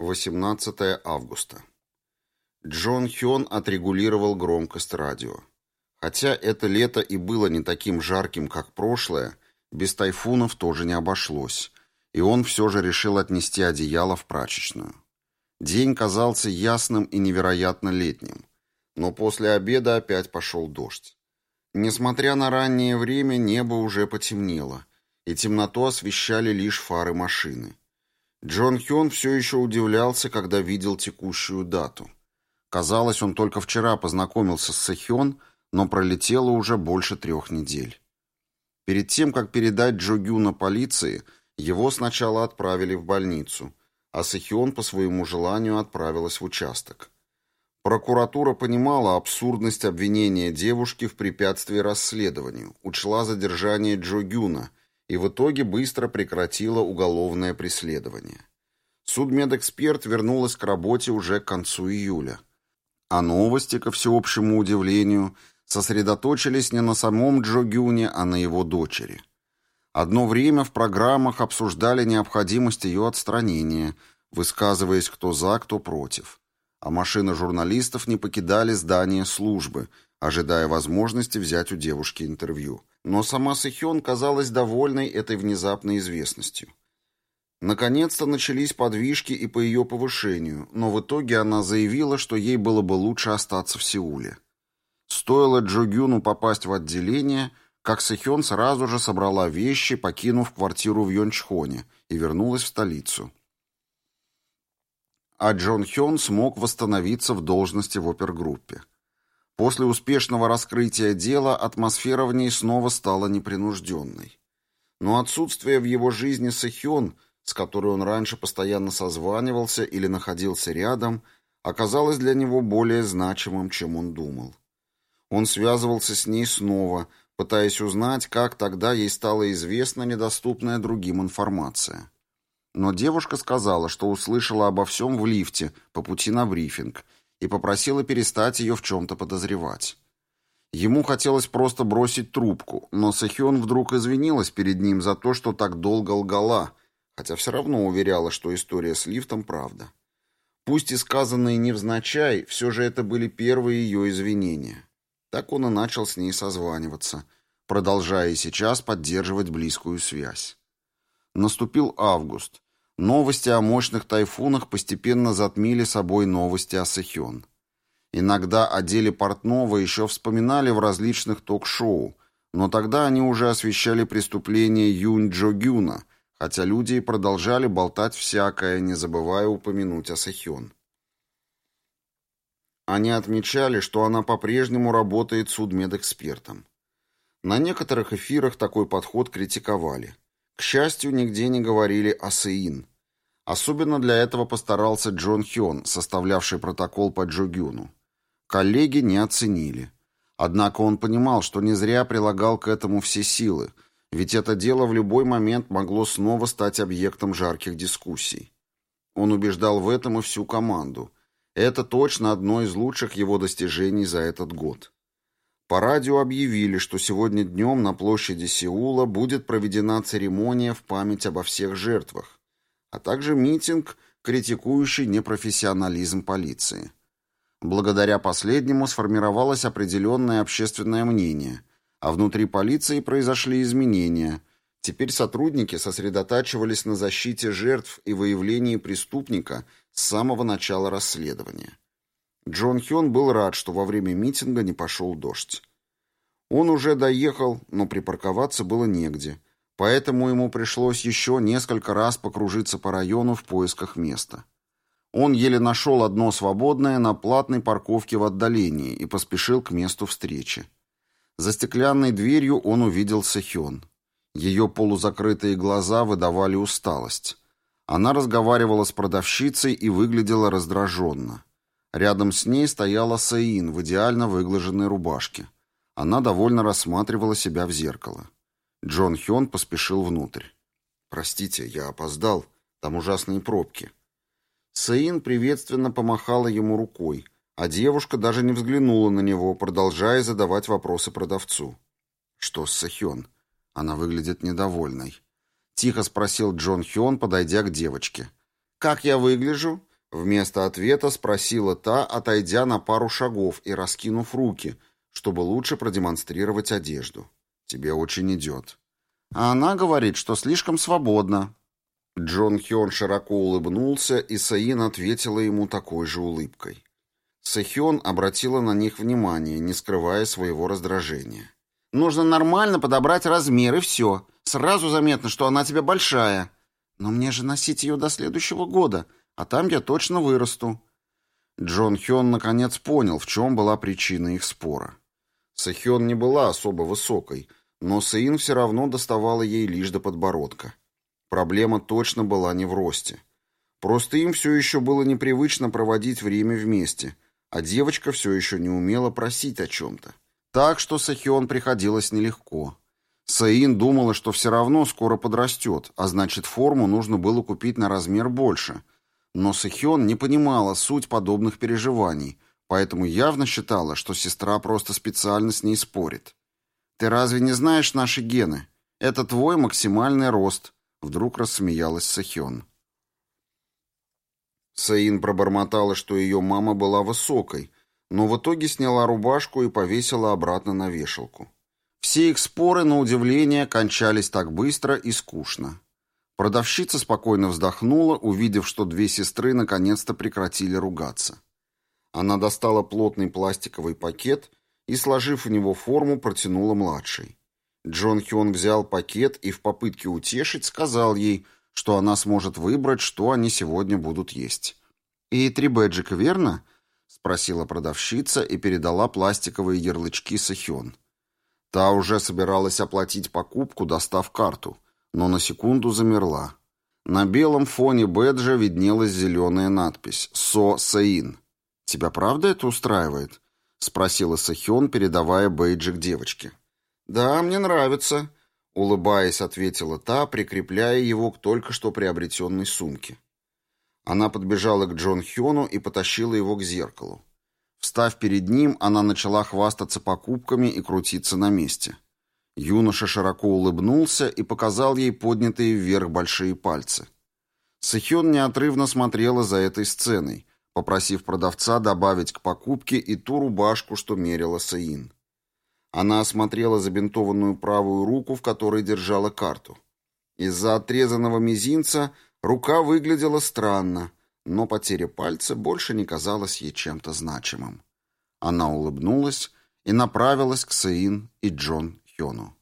18 августа. Джон Хён отрегулировал громкость радио. Хотя это лето и было не таким жарким, как прошлое, без тайфунов тоже не обошлось, и он все же решил отнести одеяло в прачечную. День казался ясным и невероятно летним, но после обеда опять пошел дождь. Несмотря на раннее время, небо уже потемнело, и темноту освещали лишь фары машины. Джон Хён все еще удивлялся, когда видел текущую дату. Казалось, он только вчера познакомился с Сэхён, но пролетело уже больше трех недель. Перед тем, как передать Джо Гюна полиции, его сначала отправили в больницу, а Сэхён по своему желанию отправилась в участок. Прокуратура понимала абсурдность обвинения девушки в препятствии расследованию, учла задержание Джо Гюна и в итоге быстро прекратила уголовное преследование. Судмедэксперт вернулась к работе уже к концу июля. А новости, ко всеобщему удивлению, сосредоточились не на самом Джо Гюне, а на его дочери. Одно время в программах обсуждали необходимость ее отстранения, высказываясь кто за, кто против а машины журналистов не покидали здание службы, ожидая возможности взять у девушки интервью. Но сама Сэхён казалась довольной этой внезапной известностью. Наконец-то начались подвижки и по ее повышению, но в итоге она заявила, что ей было бы лучше остаться в Сеуле. Стоило Джо попасть в отделение, как Сэхён сразу же собрала вещи, покинув квартиру в Йончхоне, и вернулась в столицу а Джон Хён смог восстановиться в должности в опергруппе. После успешного раскрытия дела атмосфера в ней снова стала непринужденной. Но отсутствие в его жизни Сэхён, с которой он раньше постоянно созванивался или находился рядом, оказалось для него более значимым, чем он думал. Он связывался с ней снова, пытаясь узнать, как тогда ей стала известна недоступная другим информация. Но девушка сказала, что услышала обо всем в лифте по пути на брифинг и попросила перестать ее в чем-то подозревать. Ему хотелось просто бросить трубку, но Сэхён вдруг извинилась перед ним за то, что так долго лгала, хотя все равно уверяла, что история с лифтом правда. Пусть и сказанные невзначай, все же это были первые ее извинения. Так он и начал с ней созваниваться, продолжая и сейчас поддерживать близкую связь. Наступил август. Новости о мощных тайфунах постепенно затмили собой новости о Сэхён. Иногда о деле Портнова еще вспоминали в различных ток-шоу, но тогда они уже освещали преступление Юнь Джо Гюна, хотя люди и продолжали болтать всякое, не забывая упомянуть о Сэхён. Они отмечали, что она по-прежнему работает судмедэкспертом. На некоторых эфирах такой подход критиковали. К счастью, нигде не говорили о Сеин. Особенно для этого постарался Джон Хён, составлявший протокол по Джогюну. Коллеги не оценили. Однако он понимал, что не зря прилагал к этому все силы, ведь это дело в любой момент могло снова стать объектом жарких дискуссий. Он убеждал в этом и всю команду. Это точно одно из лучших его достижений за этот год. По радио объявили, что сегодня днем на площади Сеула будет проведена церемония в память обо всех жертвах, а также митинг, критикующий непрофессионализм полиции. Благодаря последнему сформировалось определенное общественное мнение, а внутри полиции произошли изменения. Теперь сотрудники сосредотачивались на защите жертв и выявлении преступника с самого начала расследования. Джон Хён был рад, что во время митинга не пошел дождь. Он уже доехал, но припарковаться было негде, поэтому ему пришлось еще несколько раз покружиться по району в поисках места. Он еле нашел одно свободное на платной парковке в отдалении и поспешил к месту встречи. За стеклянной дверью он увидел Сэхён. Ее полузакрытые глаза выдавали усталость. Она разговаривала с продавщицей и выглядела раздраженно. Рядом с ней стояла Саин в идеально выглаженной рубашке. Она довольно рассматривала себя в зеркало. Джон Хён поспешил внутрь. «Простите, я опоздал. Там ужасные пробки». Саин приветственно помахала ему рукой, а девушка даже не взглянула на него, продолжая задавать вопросы продавцу. «Что с Сахён? Она выглядит недовольной». Тихо спросил Джон Хён, подойдя к девочке. «Как я выгляжу?» Вместо ответа спросила та, отойдя на пару шагов и раскинув руки, чтобы лучше продемонстрировать одежду. «Тебе очень идет». А она говорит, что слишком свободно. Джон Хён широко улыбнулся, и Саин ответила ему такой же улыбкой. Сэхён обратила на них внимание, не скрывая своего раздражения. «Нужно нормально подобрать размер, и все. Сразу заметно, что она тебе большая. Но мне же носить ее до следующего года, а там я точно вырасту». Джон Хён наконец понял, в чем была причина их спора. Сэхён не была особо высокой, но Саин все равно доставала ей лишь до подбородка. Проблема точно была не в росте. Просто им все еще было непривычно проводить время вместе, а девочка все еще не умела просить о чем-то. Так что Сахион приходилось нелегко. Саин думала, что все равно скоро подрастет, а значит форму нужно было купить на размер больше. Но Сахион не понимала суть подобных переживаний, поэтому явно считала, что сестра просто специально с ней спорит. «Ты разве не знаешь наши гены? Это твой максимальный рост», — вдруг рассмеялась Сахён. Саин пробормотала, что ее мама была высокой, но в итоге сняла рубашку и повесила обратно на вешалку. Все их споры, на удивление, кончались так быстро и скучно. Продавщица спокойно вздохнула, увидев, что две сестры наконец-то прекратили ругаться. Она достала плотный пластиковый пакет и, сложив в него форму, протянула младшей. Джон Хён взял пакет и в попытке утешить сказал ей, что она сможет выбрать, что они сегодня будут есть. «И три бэджика, верно?» — спросила продавщица и передала пластиковые ярлычки Сахён. Та уже собиралась оплатить покупку, достав карту, но на секунду замерла. На белом фоне бэджа виднелась зеленая надпись «Со Саин». «Тебя правда это устраивает?» — спросила Сахён, передавая бейджик девочке. «Да, мне нравится», — улыбаясь, ответила та, прикрепляя его к только что приобретенной сумке. Она подбежала к Джон Хёну и потащила его к зеркалу. Встав перед ним, она начала хвастаться покупками и крутиться на месте. Юноша широко улыбнулся и показал ей поднятые вверх большие пальцы. Сэхён неотрывно смотрела за этой сценой, попросив продавца добавить к покупке и ту рубашку, что мерила Саин. Она осмотрела забинтованную правую руку, в которой держала карту. Из-за отрезанного мизинца рука выглядела странно, но потеря пальца больше не казалась ей чем-то значимым. Она улыбнулась и направилась к Саин и Джон Хёну.